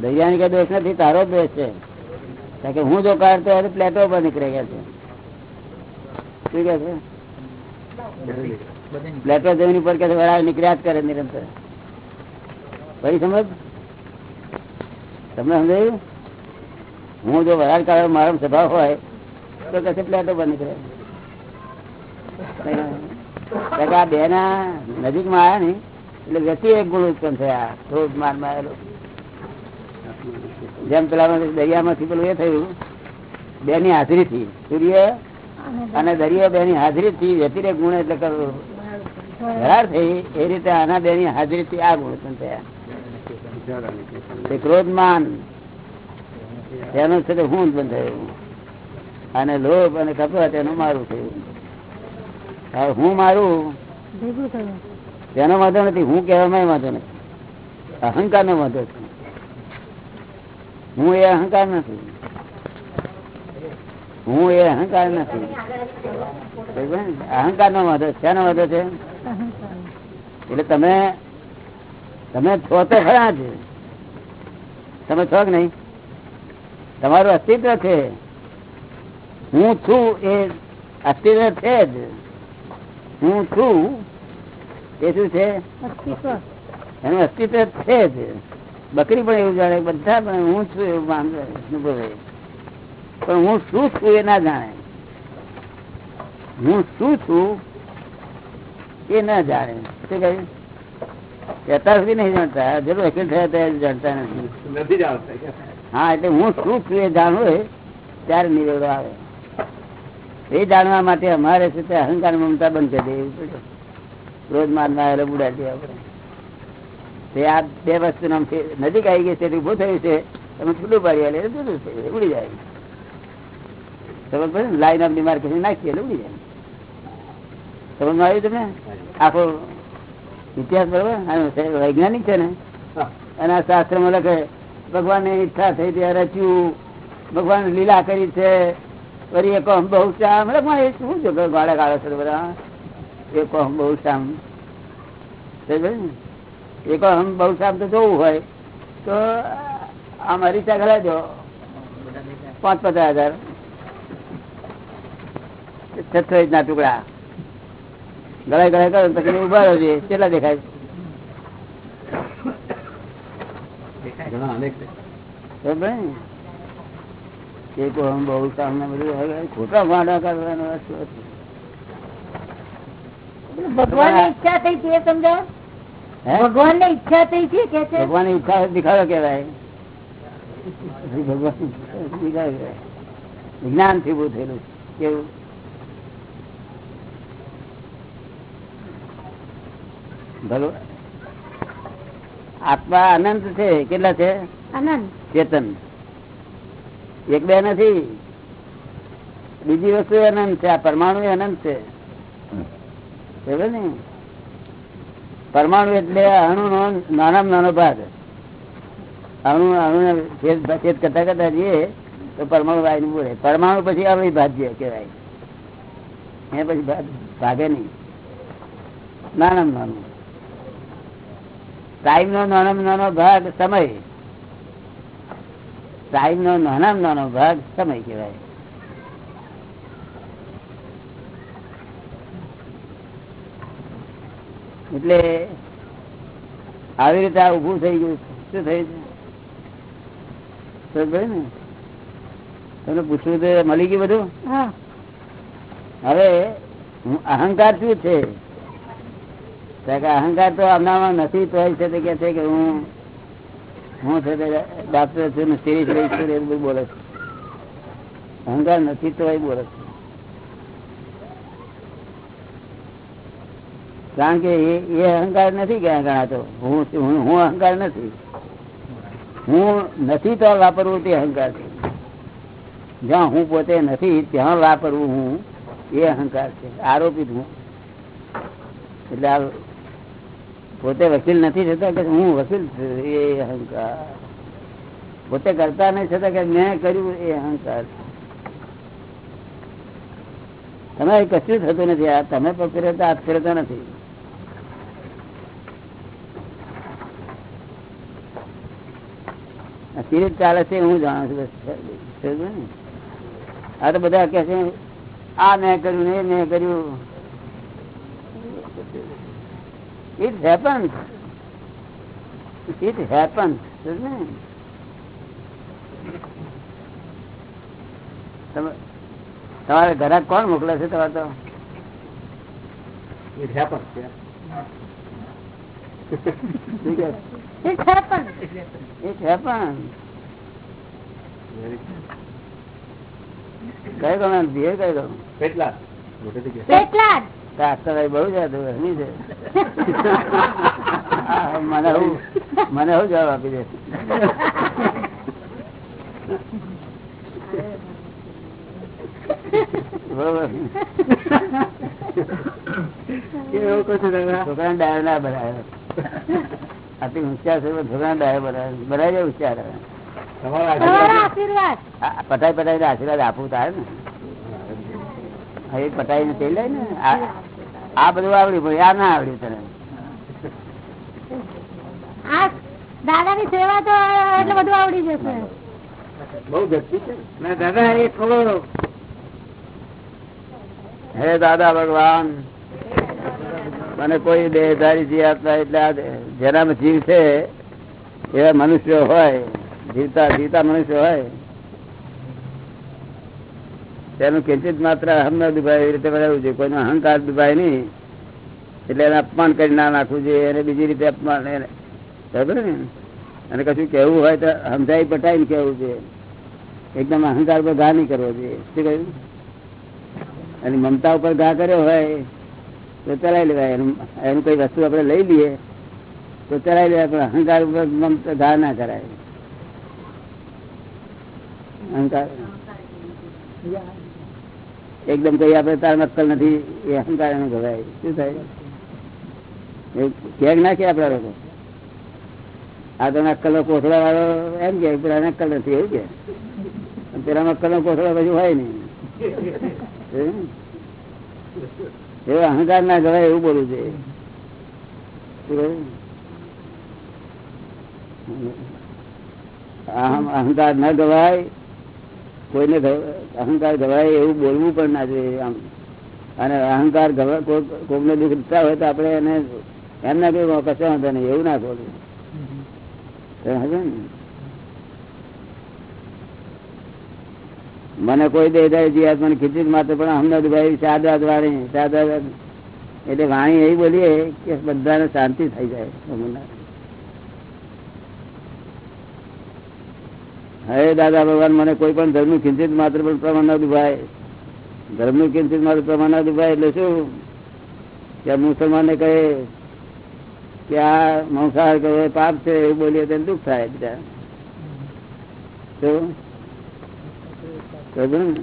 દરિયાની કઈ દોષ નથી, તારો દોષ છે. કારણ કે હું જો કાઢતો હોય તો પ્લેટો પર નીકળે ગયા છે. શું કે છે? પ્લેટો જમીન ઉપર કે વરાળ નીકળ્યા જ કરે નિરંતર. ભાઈ સમજ? તમને સમજાયું? હું જો વરાળ કાઢો મારો સ્વભાવ હોય, તો કશે પ્લેટો પર નીકળે. આ બે ના નજીકમાં આવ્યા ને, એટલે વ્યક્તિ એક ગુણ ઉત્પન્ન થયા ક્રોધ માર મારેલો. જેમ પેલા દરિયામાંથી પેલું એ થયું બે ની હાજરી થી સૂર્ય અને દરિયો બે ની હાજરી થી વ્યતિરેક ગુણ એટલે વરાળ થઈ એ રીતે આના બે ની હાજરી થી આ ગુણ થયા. ક્રોધમાન તેનું છે તે હું ઉત્પન્ન થયું. અને લોભ અને કપટ એનું મારું થયું. હવે હું મારું તેનો વાંધો નથી હું કહેવામાં વાંધો નથી. અહંકાર નો વાંધો છે. હું એ અહંકાર નથી. હું એ અહંકાર નથી. અહંકાર નો? વાંધો શેનો વાંધો છે? એટલે તમે તમે છો તો ખરા છે તમે છો કે નહીં? તમારું અસ્તિત્વ છે. હું છું એ અસ્તિત્વ છે જ. હું છું એ શું છે? એનું અસ્તિત્વ છે જ. બકરી પણ એવું જાણે બધા પણ હું છું એવું અનુભવે. પણ હું શું છું એ ના જાણે. હું શું છું એ ના જાણે. શું કહ્યું અત્યાર સુધી નહીં જાણતા. જરૂર અખિલ થયા ત્યારે જાણતા નથી. હા એટલે હું શું છું એ જાણવું ત્યારે નિવેડો આવે. એ જાણવા માટે અમારે છે તે અહંકાર મમતા બંધ કરી દેવી પડે. રોજ મારના એટલે બુડા દેવા પડે તે આ બે વસ્તુ નજીક આવી ગઈ છે ઉભું થયું છે તમે છૂટું પાડી એટલે જુદું છે ઉડી જાય. પડે ને? લાઈન ઓફ ડિમાર્કેશન નાખીએ એટલે ઉડી જાય. સમજમાં આવ્યું તમને? આખો ઇતિહાસ બરોબર? વૈજ્ઞાનિક છે ને? અને આ શાસ્ત્રમાં લખે ભગવાનની ઈચ્છા થઈ ત્યારે રચ્યું ભગવાન લીલા કરી છે વળી એક બહુ એટલે એ શું છે ગાળા ગાળો છે બધા? એક બહુ સમજાય ને? એક અહમ બહુ શ્યામ તો જોવું હોય તો આમ હરીચા ઘડા દો પાંચ પચાસ હજાર. છત્રીસ ઇંચ ના ટુકડા. ગળાય ગળાય કરો પછી ઊભા રહ્યો છે કેટલા દેખાય? ખોટા વાંડા કરવાનો ભગવાનની ઈચ્છા થઈ છે એ સમજાવો? ભગવાનની ઈચ્છા થઈ છે કે ભગવાનની ઈચ્છા દેખાડો કેવાય ભગવાન વિજ્ઞાનથી બહુ થયેલું. કેવું? આત્મા અનંત છે. કેટલા છે? આનંદ ચેતન. એક બે નથી. બીજી વસ્તુ અનંત છે. આ પરમાણુ એ અનંત છે. બરાબર ને? પરમાણુ એટલે અણુ નો નાનામાં નાનો ભાગ. અણુ અણુ છેદ છેદ કરતા કરતા જઈએ તો પરમાણુ વાયનું બોલે. પરમાણુ પછી અવિભાજ્ય કહેવાય. એ પછી ભાગ- ભાગે નહીં. નાનામાં નાનું. ટાઈમ નો નાનામાં નાનો ભાગ સમય. ટાઈમ નો નાનામાં નાનો ભાગ સમય કહેવાય. એટલે આવી રીતે આ ઉભું થઈ ગયું. શું થયું છે ને? તમને પૂછવું તો મળી ગયું બધું? હવે હું- અહંકાર શું છે? અહંકાર તો આમનામાં નથી તો છે તે કે છે કે હું હું છે ડાક્ટર છું સિરીઝ રહી છું એ બધું બોલે છે. અહંકાર નથી તો એ બોલે છે. કારણ કે એ અહંકાર નથી ક્યાં ગણાતો. હું હું અહંકાર નથી. હું નથી તો વાપરવું તે અહંકાર છે. જ્યાં હું પોતે નથી, ત્યાં વાપરવું હું એ અહંકાર છે. આરોપિત હું. એટલે આ પોતે વકીલ નથી થતા કે હું વકીલ એ અહંકાર. પોતે કરતા નહીં છતાં કે મેં કર્યું એ અહંકાર છે. તમે કશું થતું નથી. આ તમે પગ ફેરવતા ફેરતા નથી. રીતે ચાલે છે હું જાણું છું બસ ને? આ તો બધા કે છે આ મેં કર્યું ને મેં કર્યું. ઇટ હેપન્સ ઇટ હેપન્સ ને? તમે તમારે ઘરે કોણ મોકલે છે તમારે તો? It happens, yeah. શું કહે? છે પણ. કઈ ગમે ધીરે કઈ ગમે પેટલા બહુ છે. છે મને હું મને હું જવાબ આપી દે. બરોબર. છોકરા ડાયર ના બનાવે આથી હોશિયાર છે છોકરા ડાયો બનાવી જાય હોશિયાર પટાઈ પટાઈ આશીર્વાદ આપવું તારે ને. હવે પટાઈ ને થઈ લે ને. આ આ બધું આવડ્યું ભાઈ આ ના આવડ્યું તને. દાદા ની સેવા તો એટલે બધું આવડી જશે. બહુ છે. દાદા એ ખબર હે દાદા ભગવાન મને કોઈ દેહધારી જીવ આપતા એટલે જેનામાં જીવ છે, એવા મનુષ્યો હોય, જીવતા જીવતા મનુષ્ય હોય. તેનું કિંચિત માત્ર અહમ ન એવી રીતે બનાવવું જોઈએ કોઈનો અહંકાર દુભાય નહીં. એટલે એને અપમાન કરી ના નાખવું જોઈએ. એને બીજી રીતે અપમાન એને બરાબર ને? અને કશું કહેવું હોય તો સમજાઈ પટાઈને કહેવું જોઈએ એકદમ અહંકાર પર ઘા નહીં કરવો જોઈએ. શું કહ્યું? અને મમતા ઉપર ઘા કર્યો હોય તો ચલાવી લેવાય. એનું એનું કઈ વસ્તુ આપણે લઈ લઈએ, તો ચલાવી લેવાય, પણ અહંકાર ઉપર ધાર ના કરાય. અહંકાર. એકદમ કઈ આપણે તાર નક્કલ નથી, એ અહંકાર એનું ગવાય શું થાય? ક્યાંક ના કે આપડા લોકો. આ તો નક્કલ નો કોથળા વાળો એમ કે, પેલા નક્કલ નથી, એવું કે? પેલા નક્કલ નો કોથળો બધું હોય નહીં. એવો અહંકાર ના ગવાય એવું બોલું છે. અહંકાર ના ગવાય કોઈને અહંકાર ગવાય એવું બોલવું પણ ના જોઈએ આમ. અને અહંકાર કોકને દુઃખ થતા હોય તો આપણે એને એમ ના કહ્યું કશો વાંધો નહીં એવું ના બોલવું તમે ને? મને કોઈ દેદાય જીવાત ખીચી માત્ર પણ અહમદાબાદ સાદાદ વાણી સાદાદ એટલે વાણી એવી બોલીએ કે બધાને શાંતિ થઈ જાય. હે દાદા ભગવાન, મને કોઈ પણ ધર્મનું કિંચિત માત્ર પણ પ્રમાણ ન દુભાય. ધર્મનું કિંચિત માત્ર પ્રમાણ ન દુભાય એટલે શું? કે મુસલમાનને કહે કે આ મંસાહાર કરે પાપ છે, એવું બોલીએ તેને દુઃખ થાય બીજા શું? સમજ્યું ને?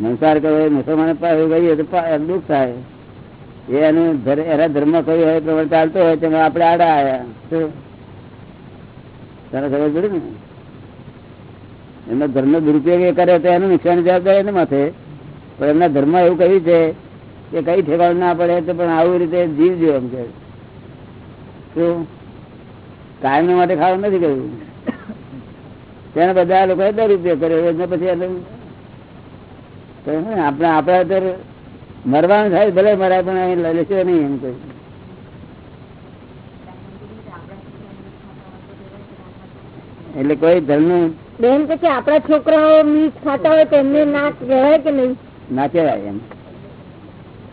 મંસાર કરો મુસલમાન દુઃખ થાય. એ એનું એના ધર્મ કયું હોય પ્રમાણે ચાલતો હોય તેમાં આપણે આડા આવ્યા તને ખબર પડે ને? એમના ધર્મ દુરુપયોગ એ કરે તો એનું નુકસાન જવાબદારી એના માથે. પણ એમના ધર્મ એવું કહ્યું છે કે કઈ ઠેકાણ ના પડે તો પણ આવું રીતે જીવજો એમ કે શું કાયમ માટે ખાવાનું નથી કહ્યું તેને બધા લોકોએ દર ઉપયોગ કર્યો એને પછી આપણે આપણે અત્યારે મરવાનું થાય ભલે મરાય પણ અહીં લેશે નહીં એમ કહ્યું એટલે કોઈ ધર્મ બેન કે આપડા આપણા છોકરાઓ મીઠ ખાતા હોય તો એમને ના કહેવાય કે નહીં? ના કહેવાય એમ.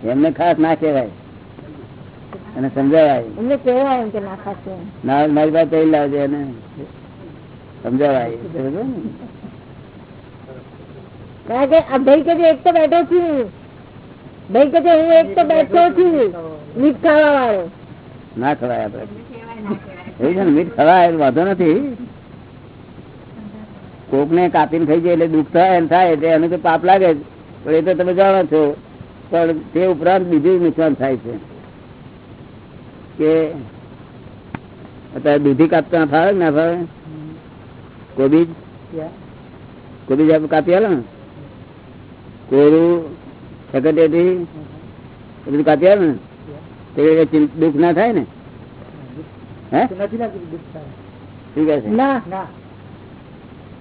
એમને ખાસ ના કહેવાય. અને સમજાવાય. ના મારી પાસે લાવજે અને સમજાવાય. કે આ ભાઈ કે એક તો બેઠો છું. ભાઈ કે હું એક તો બેઠો છું. મીઠ ખાવા વાળો ના ખવાય આપડે મીઠ ખવાય વાંધો નથી. કોક ને કાપીને ખાઈ જાય એટલે દુઃખ થાય એમ થાય એટલે એનું તો પાપ લાગે પણ એ તો તમે જાણો છો. પણ તે ઉપરાંત બીજું નુકસાન થાય છે. કે અત્યારે દૂધી કાપતા ફાવે ના ફાવે? કોબીજ? કોબીજ આપણે કાપી આલો ને? કોરું સકટેટી બધું કાપી આલો ને? તે દુઃખ ના થાય ને? હે? નથી લાગતું દુઃખ થાય શું કહે છે? ના.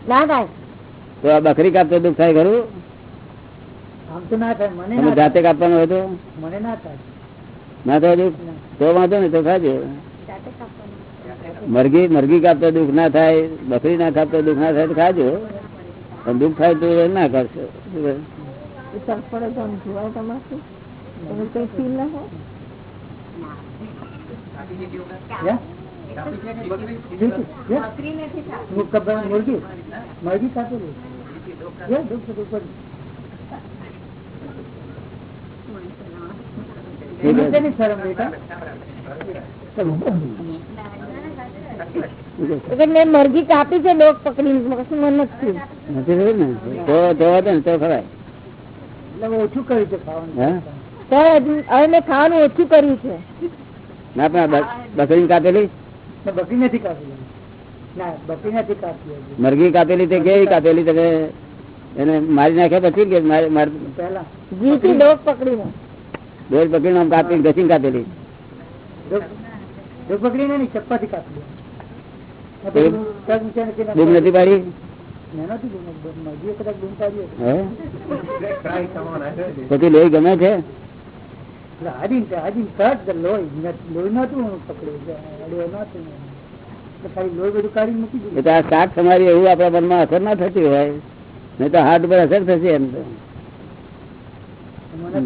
ના ના તો આ બકરી કાપતો દુઃખ થાય ખરું? આમ તો ના થાય. મને જાતે કાપવાનું હોય તો? મને ના થાય. ના થાય દુઃખ? તો વાંધો ને તો ખાજો. મરઘી મરઘી કાપતો દુઃખ ના થાય બકરી ના કાપતો દુઃખ ના થાય તો ખાજો. પણ દુઃખ થાય તો ના કરશો. શું કહે? એ તરફડે તો આમ જોવાય તમારથી તમે કઈ ફીલ ના હોય હે? બિલકુલ. હે? હું કબ- મુરગી મુરગી કાપેલી હે? દુઃખ તો દુઃખ જ. એમાં શેની શરમ બેટા. એટલે મેં મરઘી કાપી છે લોક પકડી કશું મન નથી તો ઓછું કર્યું છે હવે મેં ખાવાનું ઓછું કર્યું છે. ના પણ બકરી કાપેલી? બકરી નથી કાપેલી ના બકરી નથી કાપી મરઘી કાપેલી તે કેવી કાપેલી? તમે એને મારી નાખ્યા પછી કે મારી મારી દોર પકડી આમ કાપી ઘસી કાપેલી. બૂમ નથી પાડી? પછી લોહી ગમે છે? એટલે હાડીને તે હાડીને તરત લોહી. લોહી નહોતું પકડ્યું એટલે અડ્યો નહોતું. ને. એટલે ખાલી લોહી બધું કાઢીને મૂકી એ દીધું આ શાક તમારી એવું આપણા મનમાં અસર ના થતી હોય. નહીં તો હાથ પર અસર થશે એમ તો.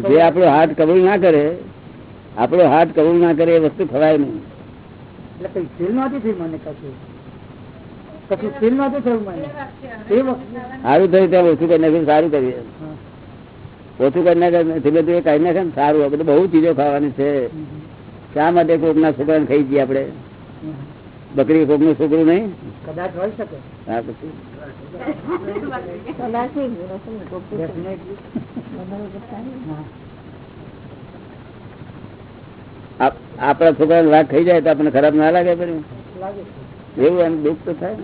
જે આપણો હાર્ટ કબૂલ ના કરે આપણો હાથ કબૂલ ના કરે એ વસ્તુ ખવાય નહીં. સારું થયું ત્યાં ઓછું કરી નાખ્યું સારું કરીએ ઓછું કરી નાખે ધીમે ધીમે કાઢી નાખે ને સારું. બધું બહુ ચીજો ખાવાની છે. શા માટે કોકના છોકરાને ખાઈ જઈએ આપણે? બકરી કોકનું છોકરું નહીં? કદાચ હોઈ શકે. હા પછી. ને, કોક આપણા છોકરાને વાઘ ખાઈ જાય તો આપણને ખરાબ ના લાગે પછી એવું એમ દુઃખ તો થાય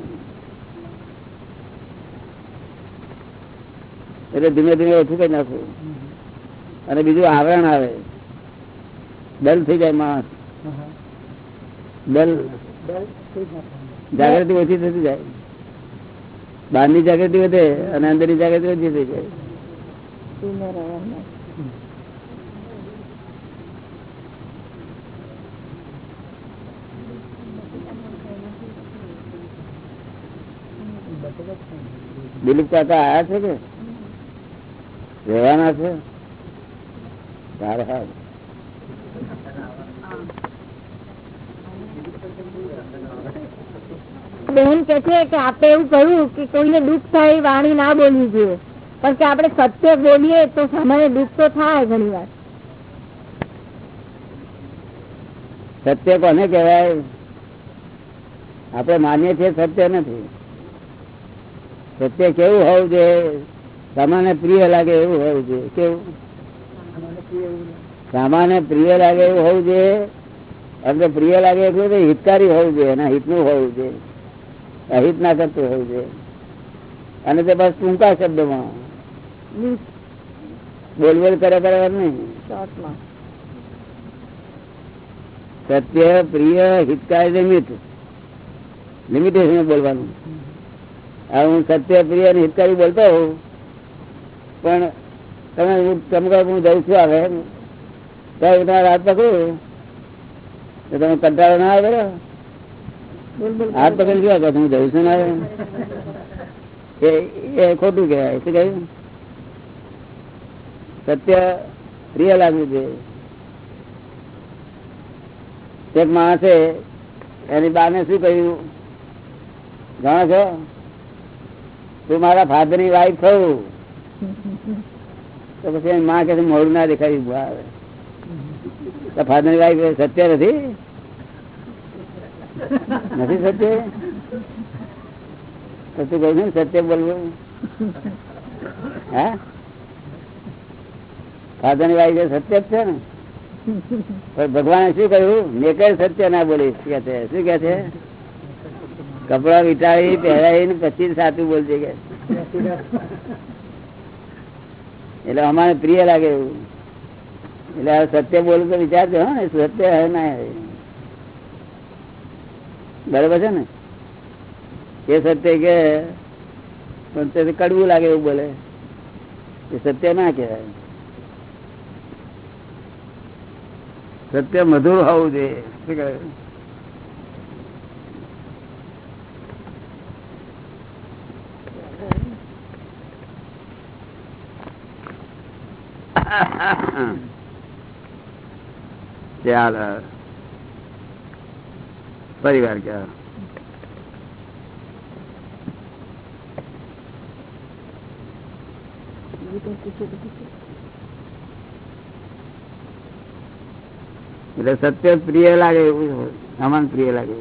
એટલે ધીમે ધીમે ઓછું કઈ નાખવું. અને બીજું આવરણ આવે. ડલ થઈ જાય માણસ. ડલ જાગૃતિ ઓછી થતી જાય. બહારની જાગૃતિ વધે અને અંદરની જાગૃતિ ઓછી થઈ જાય. દિલીપ કાકા આયા છે કે? રહેવાના છે? સારા હા બેન કે છે કે આપણે એવું કહ્યું કે કોઈને દુઃખ થાય વાણી ના બોલવી જોઈએ. પણ કે આપણે સત્ય બોલીએ તો સામાન્ય દુઃખ તો થાય ઘણી વાર. સત્ય કોને કહેવાય? આપણે માનીએ છીએ સત્ય નથી. સત્ય કેવું હોવું જોઈએ? સામાન્ય પ્રિય લાગે એવું હોવું જોઈએ. કેવું? સામાન્ય પ્રિય લાગે એવું હોવું જોઈએ? આપણે પ્રિય લાગે એટલું હિતકારી હોવું જોઈએ એના હિતનું હોવું જોઈએ. અહિત ના કરતું હોય છે. અને તે બસ ટૂંકા શબ્દોમાં. બોલબોલ કર્યા કરે કરે નહીં. સત્ય પ્રિય હિતકારી લિમિટ લિમિટેશન બોલવાનું. હવે હું સત્ય પ્રિય અને હિતકારી બોલતો હોઉં. પણ તમે હું તમે હું જઉં છું આવે તો હું તમારા હાથ પકડું. તો તમે કંટાળો ના આવે હાથ પકડી ગયા? હું જઉં છું ને એ ખોટું કહેવાય. શું કહ્યું? સત્ય પ્રિય લાગવું છે. એક માણસે એની બાને શું કહ્યું? જાણો છો? તું મારા ફાધરની વાઈફ થયું તો પછી એની માં કે મોડું ના દેખાય આવે. ફાધરની વાઈફ સત્ય નથી? નથી સત્ય? તો કહ્યું ને સત્ય બોલવું? હા? ફાધરની વાઈફ સત્ય જ છે ને? પણ ભગવાને શું કહ્યું? મેકર સત્ય ના બોલીશ? કે છે? શું કે છે? કપડા વિટાળી પહેરાવી પછી સાચું બોલજે કે એટલે અમારે પ્રિય લાગે એવું. એટલે સત્ય બોલું તો વિચારજો ને સત્ય હે ના. બરાબર છે ને? એ સત્ય કે, પણ તે કડવું લાગે એવું બોલે. એ સત્ય ના કહેવાય. સત્ય મધુર હોવું જોઈએ. શું કહે? ચાલ. પરિવાર ક્યાં એટલે સત્ય પ્રિય લાગે એવું સમાન પ્રિય લાગે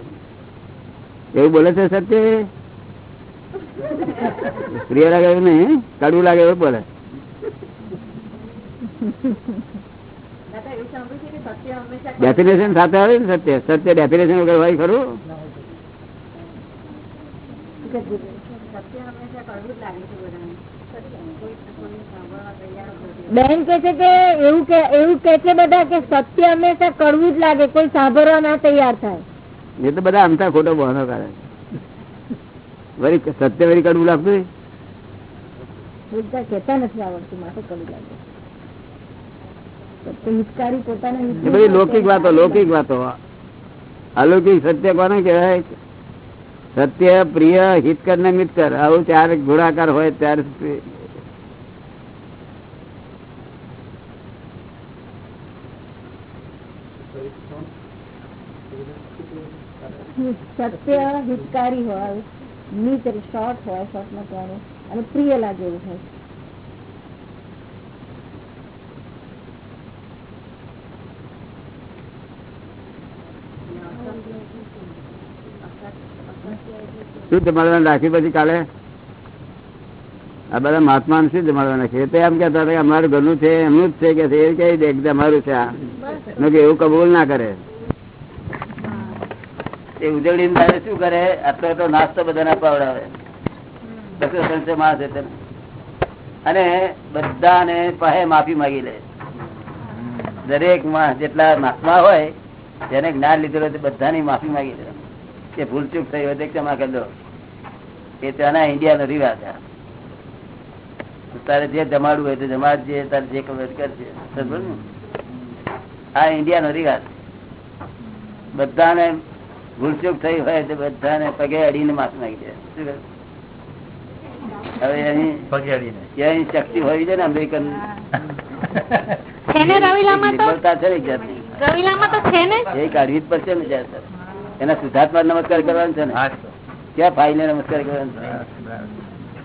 એવું. બોલે છે સત્ય પ્રિય લાગે એવું નહીં કડવું લાગે એવું બોલે. ડેફિનેશન સાથે આવે ને સત્ય? સત્ય ડેફિનેશન વગર હોય ખરું? બેન કે છે કે એવું કે એવું કે છે બધા કે સત્ય હંમેશા કડવું જ લાગે કોઈ સાંભળવા ના તૈયાર થાય. એ તો બધા અમતા ખોટો બહાનો કરે. વળી સત્ય વળી કડવું લાગતું કેતા નથી આવડતું માટે કડવું લાગે. હિતકારી પોતાના બધી લૌકિક વાતો લૌકિક વાતો. અલૌકિક સત્ય કોને કહેવાય? સત્ય પ્રિય હિતકર ને મિતકર. આવું ત્યારે ગુણાકાર હોય ત્યારે સત્ય. હિતકારી હોય નીત શોર્ટ હોય શોર્ટમાં કહેવાનું અને પ્રિય લાગે એવું હોય. શું જમાડવાનું રાખ્યું પછી કાલે? આ બધા મહાત્મા શું જમાડવાના છે. તો એમ કેતા હતા કે અમારું ઘરનું છે, એમનું જ છે કે એ કઈ દે અમારું છે આ. કે એવું કબૂલ ના કરે. એ ઉજવણી તારે શું કરે? આટલો તો નાસ્તો બધાને પાવડાવે બસો ત્રણસો માણસ એટલે અને બધાને પાસે માફી માગી લે. દરેકમાં જેટલા મહાત્મા હોય, જેને જ્ઞાન લીધેલું બધાની માફી માંગી લે. કે ભૂલચૂક થઈ હોય ક્ષમા કરી દો. એ ત્યાંના ઇન્ડિયાનો રિવાજ તારે જે જમાડવું હોય તો જમાડજે તારે જે ખબર કરજે? આ ઇન્ડિયાનો રિવાજ. બધાને ભૂલચૂક થઈ હોય તો બધાને પગે અડીને માફ નાખી દે હવે એની એની શક્તિ હોવી જોઈએ ને અમેરિકન છે રવિલામાં તો? છે ને એક જાતની. રવિલામાં તો છે ને? એ કાઢવી જ પડશે ને જ્યારે. એના સિદ્ધાર્થમાં નમસ્કાર કરવાનો છે ને? ક્યાં ફાઈને નમસ્કાર કરવાનો છે?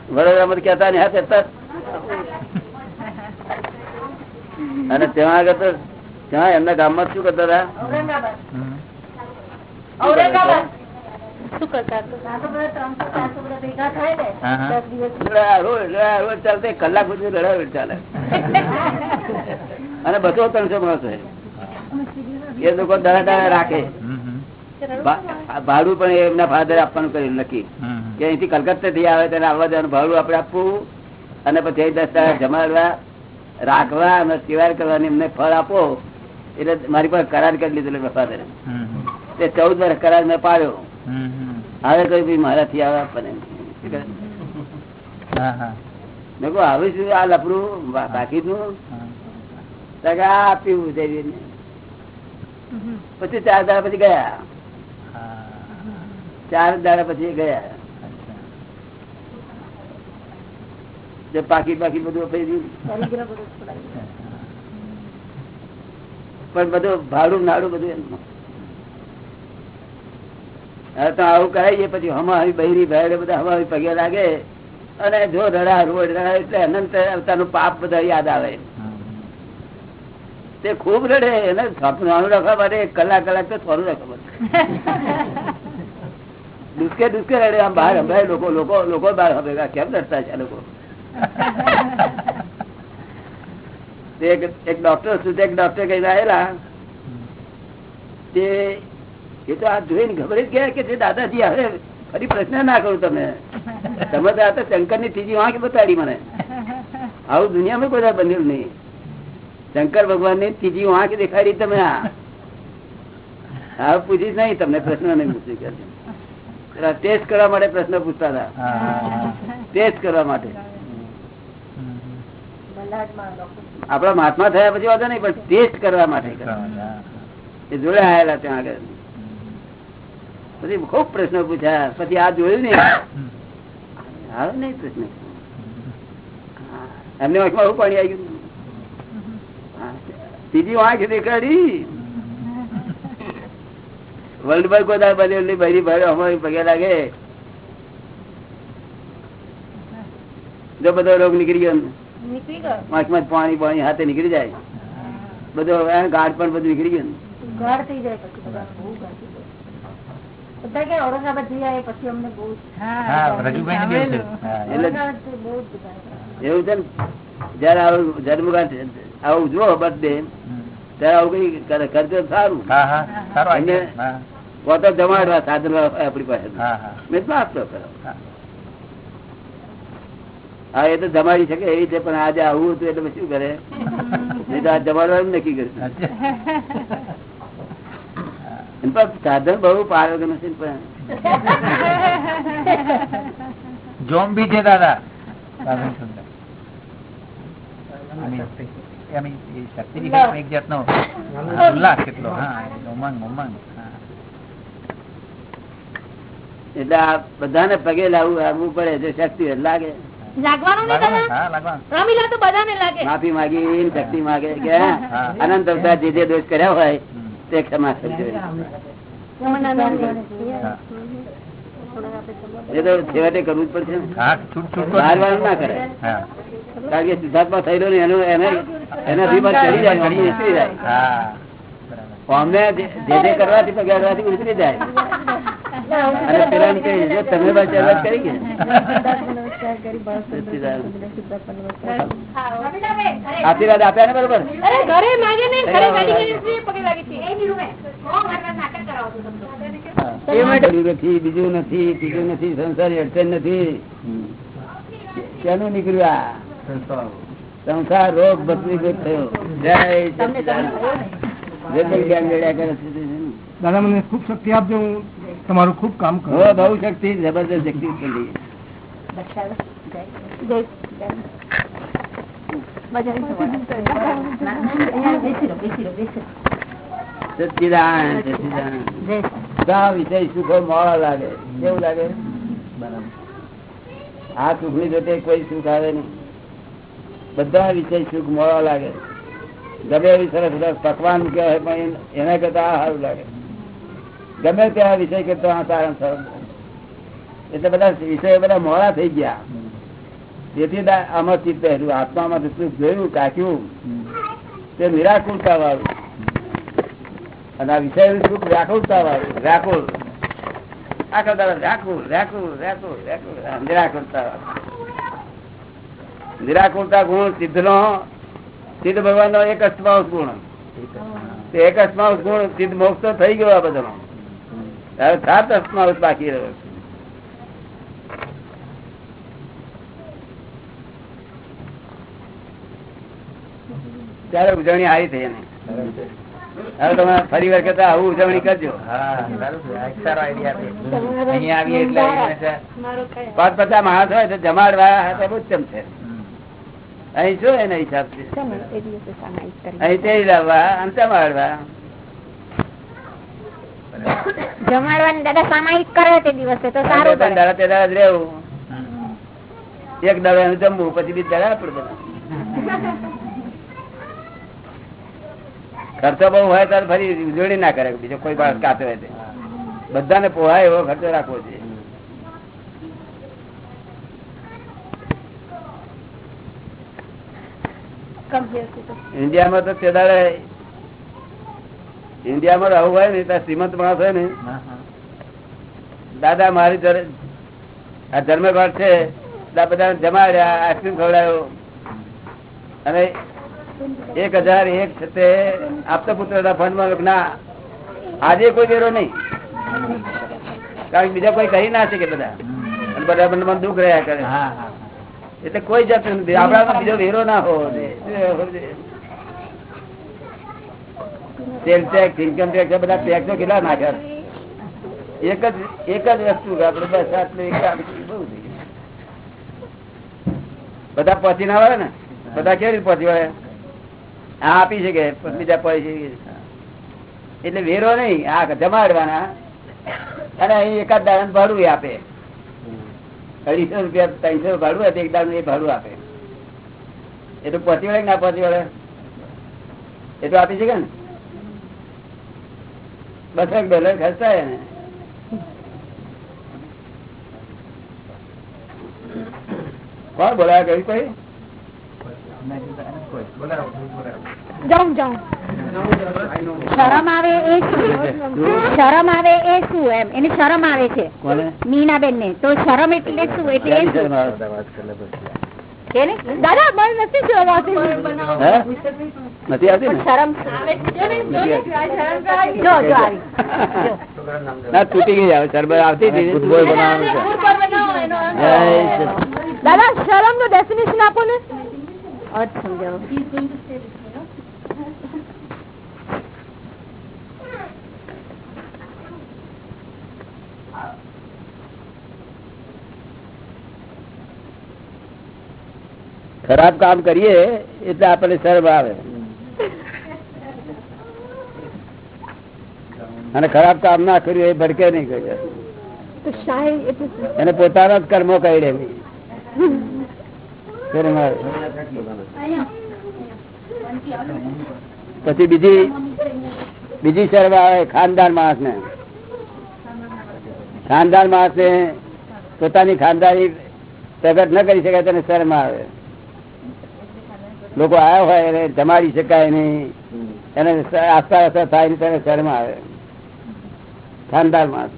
વડોદરામાં કેતા ને હા કહેતા અને ત્યાં આગળ તો ત્યાં એમના ગામમાં શું કરતા હતા? કરતા કલાક સુધી ચાલે. અને બસો ત્રણસો માણસો છે. એ લોકો દડા રાખે. ભાડું પણ એમના ફાધર આપવાનું કર્યું નક્કી. કે અહીંથી કલકત્તા થી આવે તેને આવવા જવાનું ભાડું આપણે આપવું અને પછી દસ જમાડવા રાખવા અને સેવા કરવાની એમને ફળ આપો. એટલે મારી પાસે કરાર કરી લીધો ફાધરે તે ચૌદ વર્ષ કરાર મેં પાડ્યો. હવે કઈ ભાઈ મારાથી આવે આપણને? મેં કહું હવે શું આ લપડું બાકીનું આ આપ્યું દેવીને. પછી ચાર દાડા પછી ગયા. ચાર દાડા પછી ગયા પાકી પાકી બધું અપાઈ દીધું. પણ બધું ભાડું નાડું બધું. હવે તો આવું કરાવીએ પછી હમા બૈરી ભાઈ બધા હમા પગે લાગે અને જો રડા રોડ રડા એટલે અનંત અવતારનું પાપ બધા યાદ આવે તે ખૂબ રડે, એને નાનું રાખવા માટે કલાક કલાક તો થોડું રાખવા માટે દુષ્કે દુષ્કે રડે આમ બહાર સંભળાય લોકો લોકો લોકો બહાર સંભળાય કેમ રડતા છે આ લોકો તે એક એક ડોક્ટર સુધી એક ડોક્ટર કહીને આવેલા તે એ તો આ જોઈને ગભરાઈ જ ગયા કે જે દાદાજી હવે ફરી પ્રશ્ન ના કરું તમે તમે તો આ તો શંકરની ત્રીજી વાંક બતાડી મને આવું દુનિયામાં કોઈ દાડો બન્યું નહીં શંકર ભગવાનની ત્રીજી વાંક દેખાડી તમે આ હવે પૂછીશ નહીં તમને પ્રશ્ન નહીં પૂછી કે ટેસ્ટ કરવા માટે પ્રશ્ન પૂછતા હતા. ટેસ્ટ કરવા માટે. આપડા મહાત્મા થયા પછી વાંધો નહીં પણ ટેસ્ટ કરવા માટે. એ જોડે આવેલા ત્યાં આગળ. પછી ખૂબ પ્રશ્નો પૂછ્યા. પછી આ જોયું ને આવે નહીં પ્રશ્ન. એમની આંખમાં શું પાણી આવી ગયું. ત્રીજી આંખ દેખાડી. વર્લ્ડ પર કોઈ દાળ બની એટલી બૈરી અમારી પગે લાગે. જો બધો રોગ નીકળી ગયો પાંચ પાંચ પાણી પાણી હાથે નીકળી જાય. બધો ગાઢ પણ બધું નીકળી ગયું થઈ જાય એવું છે ને જયારે આવું જન્મગાંઠ આવું ઉજવો બર્થડે. ત્યારે આવું કઈ કરજો સારું. હા, હા, સારો એમને- idea. હા, પોતે જમાડવા સાધન આપણી પાસે. હા, હા. મેં આપતો હા. એ તો જમાડી શકે એવી છે પણ આજે આવું હતું એટલે શું કરે? નહીં તો આ જમાડવાનું નક્કી કર્યું એમ પણ સાધન બહુ પારગમ છે ને પણ. જોમ બી છે દાદા. શક્તિ એક જાતનો ઉલ્લાસ કેટલો. હા ઉમંગ ઉમંગ હા. એટલે આ બધાને પગે લાવવું આવવું પડે જે શક્તિ લાગે. લાગવાનું નહીં લાગવાનું? દાદા? હા લાગવાનું. રામીલા તો બધાને લાગે. માફી માગી શક્તિ માગે. કે અનંત અવતાર જે જે દોષ કર્યા હોય તે ક્ષમા એ તો છેવટે કરવું જ પડશે મારવાનું ના કરે. હા. કારણ કે સિદ્ધાર્થમાં થયેલો ને એનો એને એના વિમત ચડી જાય ઉતરી જાય. અમને જે જે કરવાથી પગારવાથી કરવાથી ઉતરી જાય. અને પેલા ને કહે, જો તમે બસ શરૂઆત કરી કે આશીર્વાદ આપ્યા ને બરોબર? બીજું નથી ત્રીજું નથી સંસારી અડચણ નથી. ક્યાંનું નીકળ્યું આ? સંસાર રોગ બદલી થયો. જય. દાદા મને ખૂબ શક્તિ આપજો. હું તમારું ખૂબ કામ કરો. બહુ શક્તિ જબરદસ્ત શક્તિ કરી સચ્ચિદાનંદ સચ્ચિદાનંદ બધા વિષય સુખો મોડા લાગે. કેવું લાગે? આ સુખની જોતે કોઈ સુખ આવે નહીં. બધા વિષય સુખ મોડા લાગે. ગમે એવી સરસ સરસ પકવાન કહેવાય પણ એના કરતા આ સારું લાગે. ગમે ત્યાં વિષય કરતા સારા સરસ એટલે બધા વિષયો બધા મોડા થઈ ગયા. તેથી આમાં ચિત્ત પહેર્યું આત્મામાં સુખ જોયું કાક્યું તે નિરાકુરતા વાળું અને આ વિષય સુખ વ્યાકુળતા વાળું વ્યાકુળ. આખો દાડો વ્યાકુળ વ્યાકુળ વ્યાકુળ વ્યાકુળ. વાળું. નિરાકુરતા ગુણ સિદ્ધ નો સિદ્ધ ભગવાન નો એક અષ્ટમાઉસ ગુણ તે એક અષ્ટમાઉસ ગુણ સિદ્ધ મોક્ષ તો થઈ ગયો આ બધાનો. હવે સાત અષ્ટમાઉસ બાકી રહ્યો છે. ત્યારે ઉજવણી આવી થઈ એને. હવે તમે ફરી વાર કરતા આવું ઉજવણી કરજો. પાંચ પચાસ માણસ હોય તો જમાડવા હાથે ઉત્તમ છે. અહીં શું એના હિસાબથી અહીં તે લાવવા અને જમાડવા. જમાડવાની દાદા સામાયિક કરે તે દિવસે તો સારું ત્રણ તે દાડા જ રહેવું. એક દાડા એનું જમવું પછી બીજ દાડા આપડે બધા ખર્ચો બહુ હોય તો ફરી ઉજવણી ના કરે બીજો કોઈ માણસ કાચો હોય તે. બધાને પોહાય એવો ખર્ચો રાખવો જોઈએ ઇન્ડિયામાં તો તે દાડે ઇન્ડિયામાં રહું હોય ને ત્યાં શ્રીમંત માણસ હોય ને. દાદા મારી આ જન્મ ધર્મઘર છે બધા જમાડ્યા આઈસ્ક્રીમ ખવડાયો અને એક હજાર એક છે આપતા પુત્ર ના આજે કોઈ વેરો નહીં કારણ કે બીજા કોઈ કહી ના શકે બધા. અને બધા મને દુઃખ રહ્યા કરે હા, હા. એટલે કોઈ જાત નથી આપણા બીજો વેરો ના હોવો જોઈએ. સેલ ટેક્સ ઇન્કમ ટેક્સ બધા ટેક્સો કેટલા નાખ્યા? એક જ એક જ વસ્તુ આપડે બસ આટલું બધા. પહોંચી ના વળે ને? બધા કેવી રીતે પહોંચી વળે? આ આપી શકે, બીજા પહોંચી. એટલે વેરો નહીં, આ જમાડવાના. અને અહીં એકાદ દાડા ભાડું આપે. અઢીસો રૂપિયા, ત્રણસો ભાડું હોય તો એક દાડું એ ભાડું આપે. એ તો પહોંચી વળે ના પહોંચી વળે? એ તો આપી શકે ને? બસ એક ડોલર ખર્ચ થાય ને. કોણ બોલાવે કઈ કોઈ? શરમ આવે એ શરમ આવે એ શું એમ? એને શરમ આવે છે. મીનાબેન ને તો શરમ એટલે શું? એટલે? દાદા મને નથી જોવાતી. હે? નથી આવતી. ના? તૂટી ગઈ આવે સરબર આવતી હતી. ફૂટબોલ બનાવવાનું છે. દાદા શરમનું ડેફિનેશન આપો ને. અર્થ સમજાવો. ખરાબ કામ કરીએ એટલે આપણને શરમ આવે. અને ખરાબ કામ ના કર્યું એ ભડકે નહીં કર્યું? એને પોતાના જ કર્મો કહી દે પછી બીજી બીજી શરમ આવે ખાનદાન માણસ ને ખાનદાન માણસ ને પોતાની ખાનદાની પ્રગટ ન કરી શકાય તેને શરમ આવે. લોકો આવ્યા હોય એને જમાડી શકાય નહીં. એને આસ્તા આસ્તા થાય ને તેને શરમ આવે. ખાનદાન માણસ.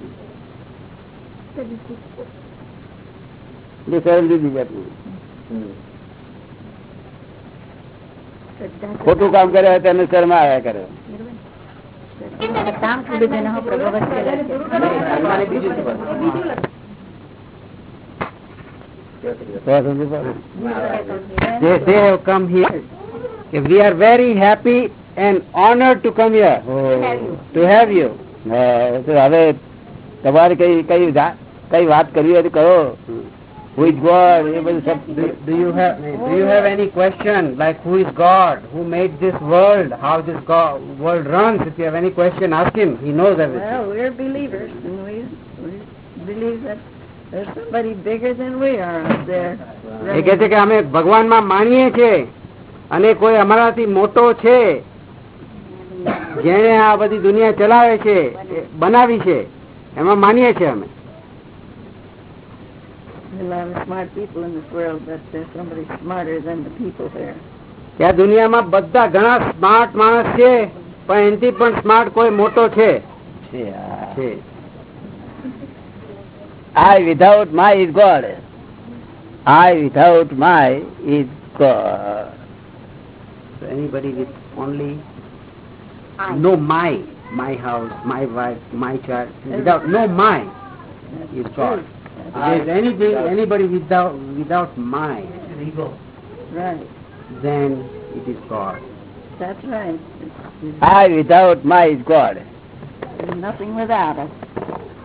ખોટું કામ કરે તેને શહેરમાં આવ્યા કરે. પ્રભવત પડે. They, they have come here. If we are very happy and honored to come here, to have you. હા, તો હવે તમારે કઈ કઈ જા- કઈ વાત કરવી હોય તો કરો Who is God? એ બધું Do, sub do you have do you have any question like who is God? Who made this world? How this God, world runs? If you have any question, ask him. He knows everything. Well, we're believers, and we, we believe that there's somebody bigger than we are up there. એ કહે છે કે અમે ભગવાનમાં માનીએ છીએ અને કોઈ અમારાથી મોટો છે જેણે આ બધી દુનિયા ચલાવે છે બનાવી છે એમાં માનીએ છીએ અમે There's a lot of smart people in this world, but there's somebody smarter than the people there. કે આ દુનિયામાં બધા ઘણા સ્માર્ટ માણસ છે પણ એનાથી પણ સ્માર્ટ કોઈ મોટો. છે I without my is God. I without my is God. So anybody with only no my my house my wife my child without no my is God if anything anybody without without my Right. then it is God That's right. I without my is God. there's nothing without us.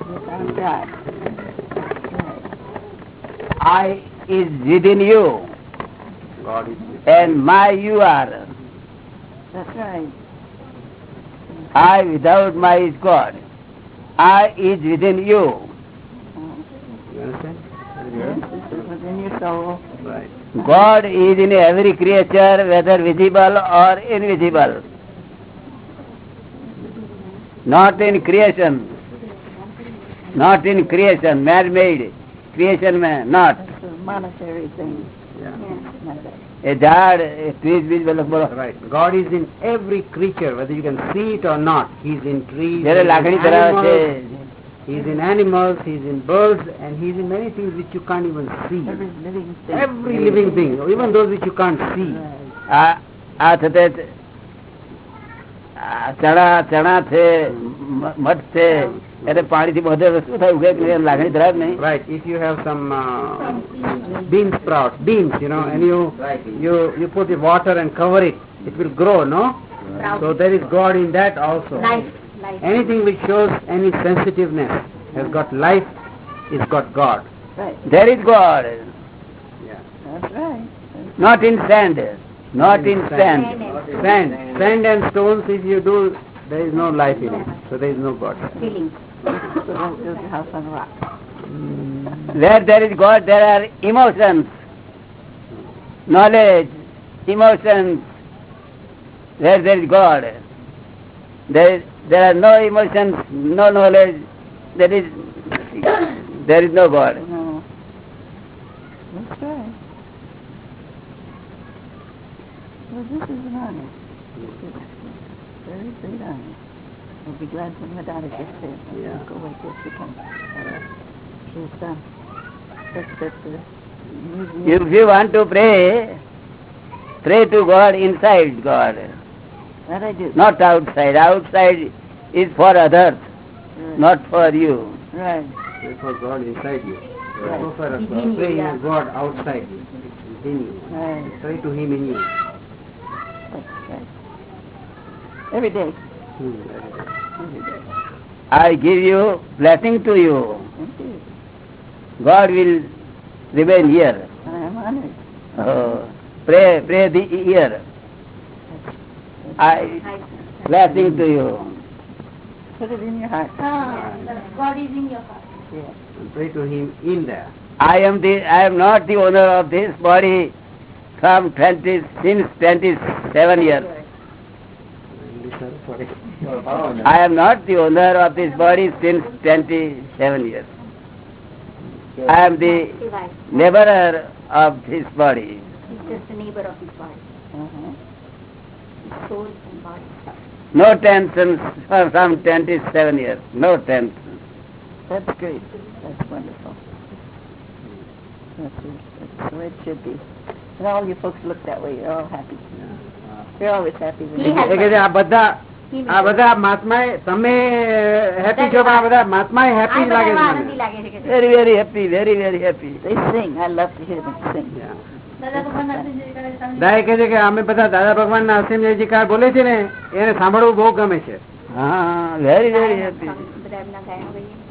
Without God. I is within you God is and my you are. That's right. I without my is God. I is within you. you understand Yes, this is within your soul. right God is in every creature, whether visible or invisible. Not in creation. Not in creation, man-made. Creation man, not. A monetary thing. yeah ઝાડ એ ટ્રીજ બીજ બોલો બોલો right God is in every creature whether you can see it or not He is in trees જયારે he's in લાગણી ધરાવે છે animals, he's in animals he's in birds and he's in many things which you can't even see Every living thing. every living thing even those which you can't see આ આ ચણા ચણા છે મઠ છે એટલે પાણી થી બધે શું થાય ઉગે કે લાગણી ધરાવે નહીં right if you have some uh, bean sprouts beans you know and you you you put the water and cover it it will grow no so there is god in that also Life, life. anything which shows any sensitiveness has got life, is got God. Right. There is God. Yeah. That's right. Not in sand. Not in sand. Sand, sand and stones, if you do, there is no life in it. So there is no God. Feelings. So don't build your house on rock. Mm. Where there is God, there are emotions, knowledge, emotions. Where there is God, there there are no emotions, no knowledge. There is there is no God. No. That's right. Well, this is an honor. Mm. Very great honor. We'll be glad when Madonna gets there. Yeah. Go away, go she comes. Uh, she's, uh, that's, that's, uh, If you want to pray, pray to God inside God, That I do. not outside. Outside is for others, Right. not for you. Right. Pray for God inside you. Right. Go for us. Within Pray yeah. God outside you. Within you. Right. Pray to Him in you. That's right. Every day. Hmm, that is it. Every day. I give you blessing to you. God will remain here. I am honored. Oh, pray, pray the ear. I blessing to you. Put it in your heart. God is in your heart. Yeah. And pray to Him in there. I am the I am not the owner of this body from twenty since twenty seven years. I am not the owner of this body since 27 years. I am the neighbor of this body. He's just the neighbor of his body. No tensions uh, for some 27 years. No tensions. That's great. That's wonderful. That's, the way it should be. And all you folks look that way. You're all happy. You're always happy. When uh, but because આ બધા મહાત્મા તમે happy છો પણ આ બધા મહાત્મા happy લાગે છે love to hear them sing. Yeah. દાદા ભગવાન નરસિંહજી કરે છે. દાદા કહે છે કે અમે બધા દાદા ભગવાન ના અસીમ જયજીકાર બોલે છે ને એને સાંભળવું બહુ ગમે છે Ah. બધા એમના ગાયનો ગાઈએ.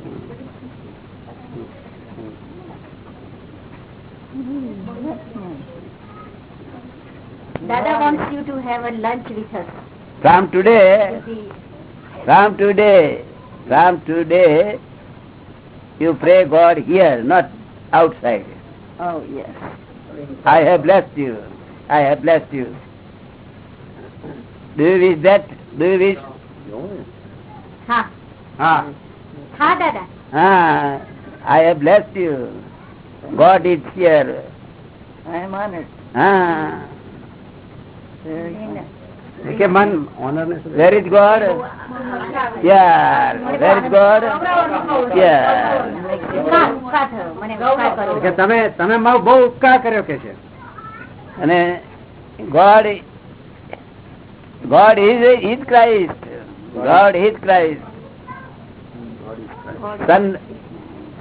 Dada wants you to have a lunch with us. From today, from today, from today, you pray God here, not outside. Oh, yes. I have blessed you. I have blessed you. Do you wish that? Do you wish? Ha. Ha. Ha, Dada. Ha. I have blessed you. God is here. I am honored. Ha. Very nice. કે મન honour ને God? Yeah. ઉપકાર ઉપકાર થયો મને ઉપકાર કરો કે તમે તમે મારો બહુ ઉપકાર કર્યો કે છે અને God, God is is Christ. God is Christ. Son,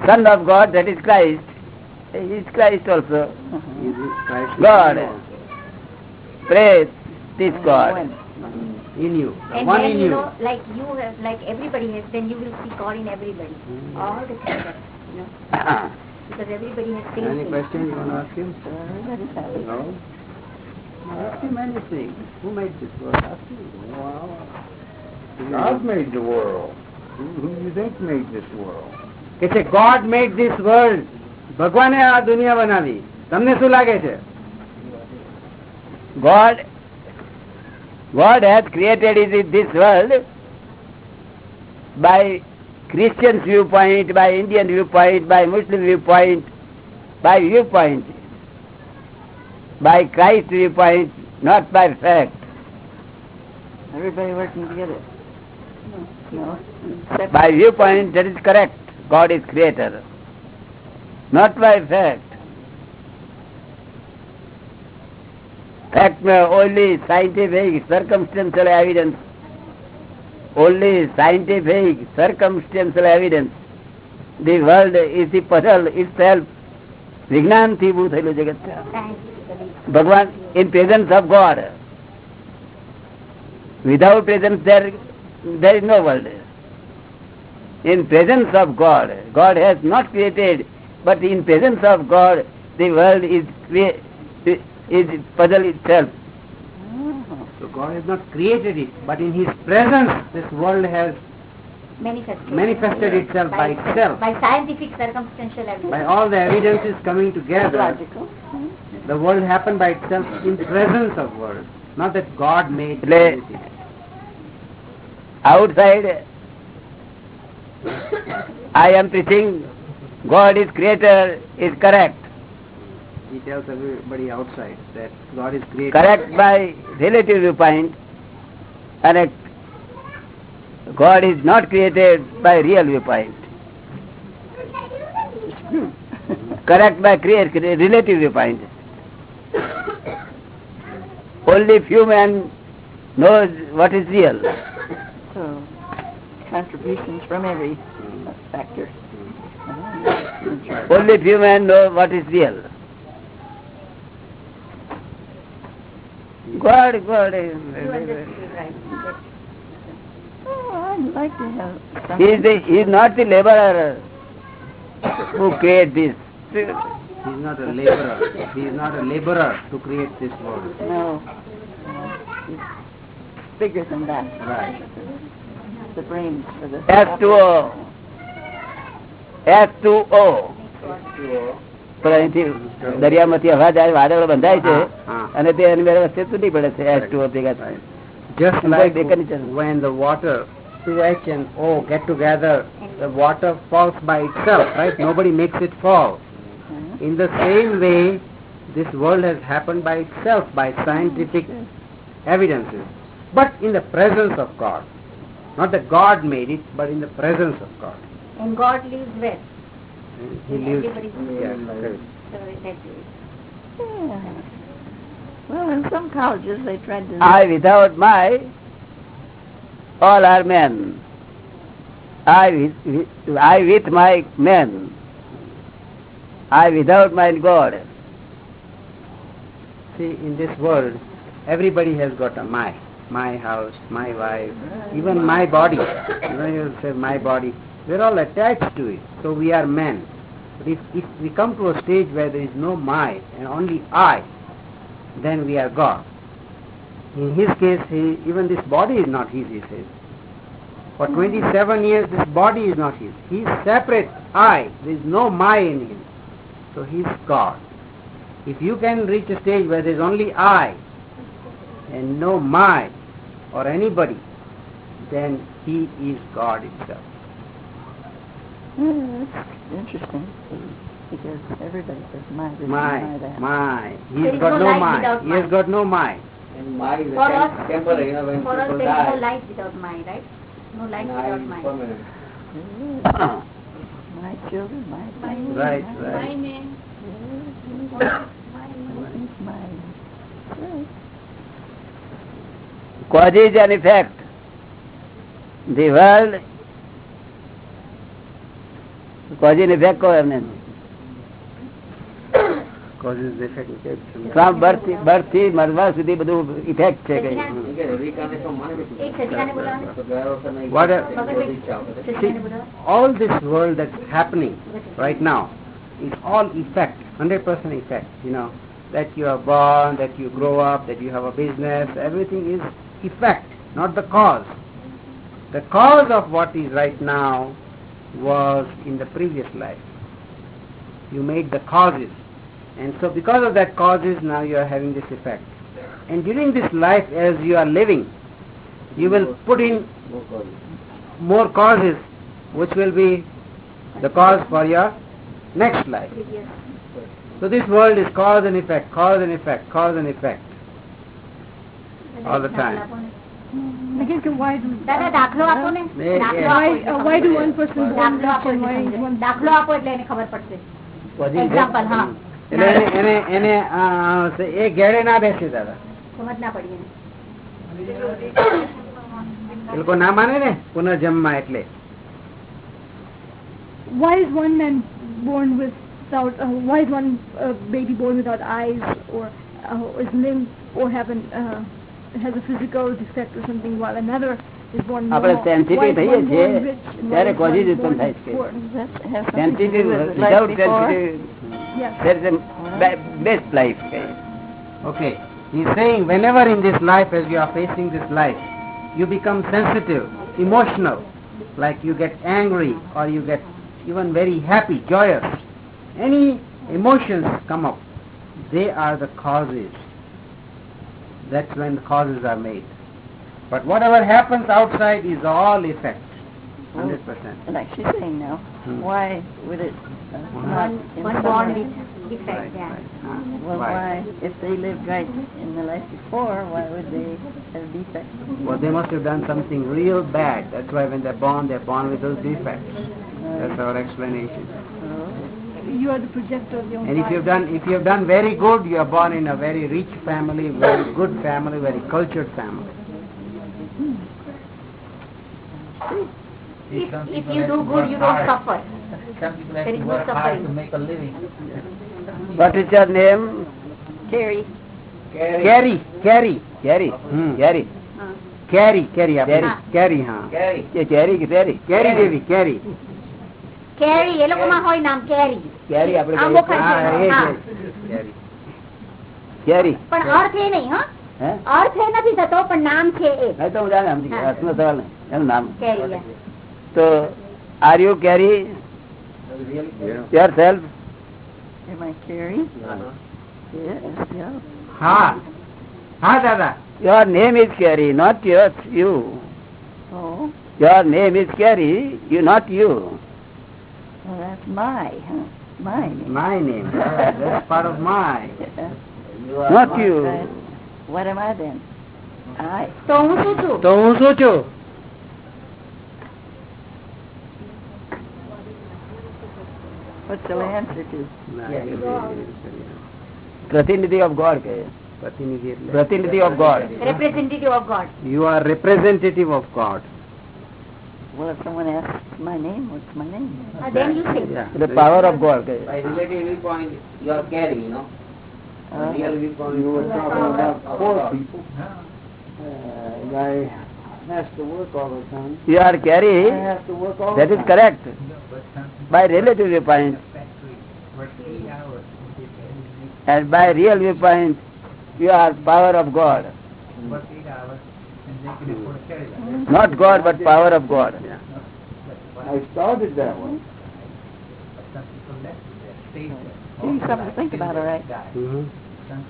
Son of God, that is Christ. He is Christ also. Is it Christ God. Pray this God. in you And one then in you you know, like you have, like everybody has, then you will see God in everybody, all the together, you know, because everybody has same any thing. question you want to ask him Everybody's happy. no ask him anything who made this world ask him wow God made the world. Who, who do you think made this world? કે છે God made this world ભગવાને આ દુનિયા બનાવી તમને શું લાગે છે God, God has created it- this world by Christian viewpoint, by Indian viewpoint, by Muslim viewpoint, by viewpoint, by Christ viewpoint, not by fact. Everybody working together. No. Separate. By viewpoint, that is correct. God is creator. Not by fact. Fact only scientific, circumstantial evidence. Only scientific, circumstantial evidence. The world is the puzzle itself. vignan થી ઉભું થયેલું જગત છે Scientifically. ભગવાન in presence of God there there is no world in presence of God. God has not created, but in presence of God, the world is is puzzle itself. So God has not created it, but in His presence, this world has manifested, manifested itself by, by, itself. By scientific circumstantial evidence. By all the evidences coming together, Logical. the world happened by itself in presence of world, not that God made it. Outside, I am preaching God is creator is correct. He tells everybody outside that God is created. Correct by relative viewpoint and a- God is not created by real viewpoint. Correct by create relative viewpoint. Only few men knows what is real. So, contributions from every factor. Only few men know what is real. God, God. You. Oh, I'd like to have some. He is, the, he is not the laborer who created this. He is not a laborer. He is not a laborer to create this world. No. no. It's bigger than that. Right. The brains for the. S2O. S2O. પણ અહીંથી દરિયામાંથી હવા જાય વાદળો બંધાય છે હા, હા. અને તે એની બે વચ્ચે તૂટી પડે છે S2O ભેગા થાય Just And like they can each other. when the water, 2H and O get together, the water falls by itself, right? Nobody makes it fall. In the same way, this world has happened by itself, by scientific evidences. But in the presence of God. Not that God made it, but in the presence of God. And God lives where? He lives. Yes, correct. So that is. Yeah. Well, in some colleges they tried to. I without my all are men. I with, with- I with my men. I without my God. See, in this world, everybody has got a my. My house, my wife, even my body. You know, you say my body. We're all attached to it. So we are men. But if, if we come to a stage where there is no my and only I, then we are God. In his case, he, even this body is not his, he says. For 27 years, this body is not his. He is separate I. There is no my in him. So he is God. If you can reach a stage where there is only I and no my or anybody, then he is God himself. Yeah, that's interesting. Because everybody says my this My, my that. my. He There has got no no life He has got no my. And my is For us, temporary, you know, when for us people there is no die. life without mind, right? No life and without is mind. permanent. Yeah. my children, my family, Right, my right. It's mine. Right. Causes and effect. The world cause and effect કહો એમને Causes the effect. From birth birth થી મરવા સુધી બધું effect છે કઈ એક સચિદાને બોલાવો What a, ભગતભાઈ, see, સચિદાને બોલાવો all this world that's happening right now is all effect, 100% effect, you know. That you are born, that you grow up, that you have a business, everything is effect, not the cause. The cause of what is right now was in the previous life. You made the causes. And so because of that causes, now you are having this effect. And during this life as you are living, you will put in more causes which will be the cause for your next life. So this world is cause and effect, cause and effect, cause and effect. All the time. દાદા દાખલો આપો ને દાખલો. આપો એટલે uh, એટલે એટલે એને ખબર પડશે એક્ઝામ્પલ હા એટલે એને એ ઘેરે બેસે દાદા સમજ પડી લોકો માને ને પુનર્જન્મમાં એટલે why is one man born without uh, why is one uh, baby born without eyes or uh, is limp or have an uh, has a physical defect or something while another આપણે sensitive થઈએ છીએ ત્યારે causes ઉત્પન્ન થાય છે That has something to sensitive do with without life before. Sensitive there is a best life Okay. He's saying whenever in this life, as you are facing this life, you become sensitive, emotional, like you get angry or you get even very happy, joyous. Any emotions come up. They are the causes. That's when the causes are made. But whatever happens outside is all effect. 100%. Like she's saying now, Hmm. why would it uh, not One, in one some born way- with defect, yeah. Ah, Well, why? why, if they lived right in the life before, why would they have defects? Well, they must have done something real bad. That's why when they're born, they're born with those defects. That's our explanation you are the projector of your and if you've done if you've done very good you are born in a very rich family very good family very cultured family. If, if you do good you don't suffer. There is no suffering. to make a living. What is your name? Carrie. Carry. Carry. Carry. hmm. Carrie. Carrie Carrie Carrie हाँ carry carry देवी carry કેરી એ લોકોમાં હોય નામ કેરી. કેરી આપણે. કેરી. પણ અર્થ એ નહીં હા? હે? અર્થ એ નથી થતો પણ નામ છે એ. તો હું જાણે સમજી ગયો. અર્થનો સવાલ નહીં. એનું નામ. કેરી તો are you Carrie? Yourself? Am I Carrie હા. હા દાદા. Your name is Carrie not your you your name is Carrie you not you well, that's my, huh? My name. my name that's part of my not you Right. What am I then? I. તો હું શું છું તો હું શું છું What's the answer to? પ્રતિનિધિ of God કહે પ્રતિનિધિ એટલે પ્રતિનિધિ of God representative of God you are representative of God Well, if someone asks my name, what's my name? Uh, then you say. Yeah. The power of God. By relative point, you are caring, you know. Uh, you were talking about uh, poor people. Uh, have to work all the time. You are carrying. I have to work all That is the time. correct. By relative viewpoint. And by real viewpoint, you are power of God. But eight hours not god but power of god I started that way. give you something to think about, all right? Mhm.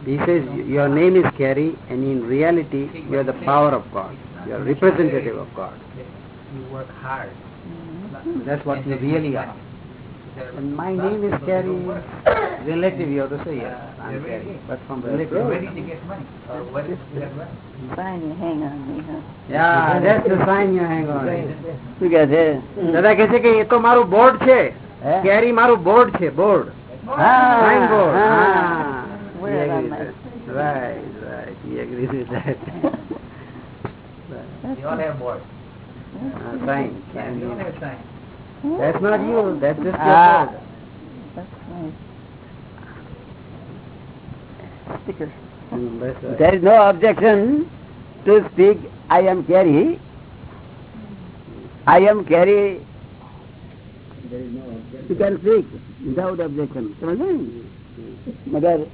He says your name is Carrie and in reality you are the power of God. You are representative of God. You work hard. Mm -hmm. That's what you really are. And my name is Kerry. Relative, you have to say yes. I'm Kerry, But from relative. Sign you hang on me, huh? Yeah, that's the sign you hang on. શું કે છે દાદા કહે છે કે એ તો મારું board છે કેરી મારું બોર્ડ છે બોર્ડ સાઇન બોર્ડ હા. Wear it on my- right right he agrees with that uh, sign that's not you that's just your Ah. board That's nice. Sticker. Hmm, there is no objection to speak i am carry i am carry you can speak without objection Mother,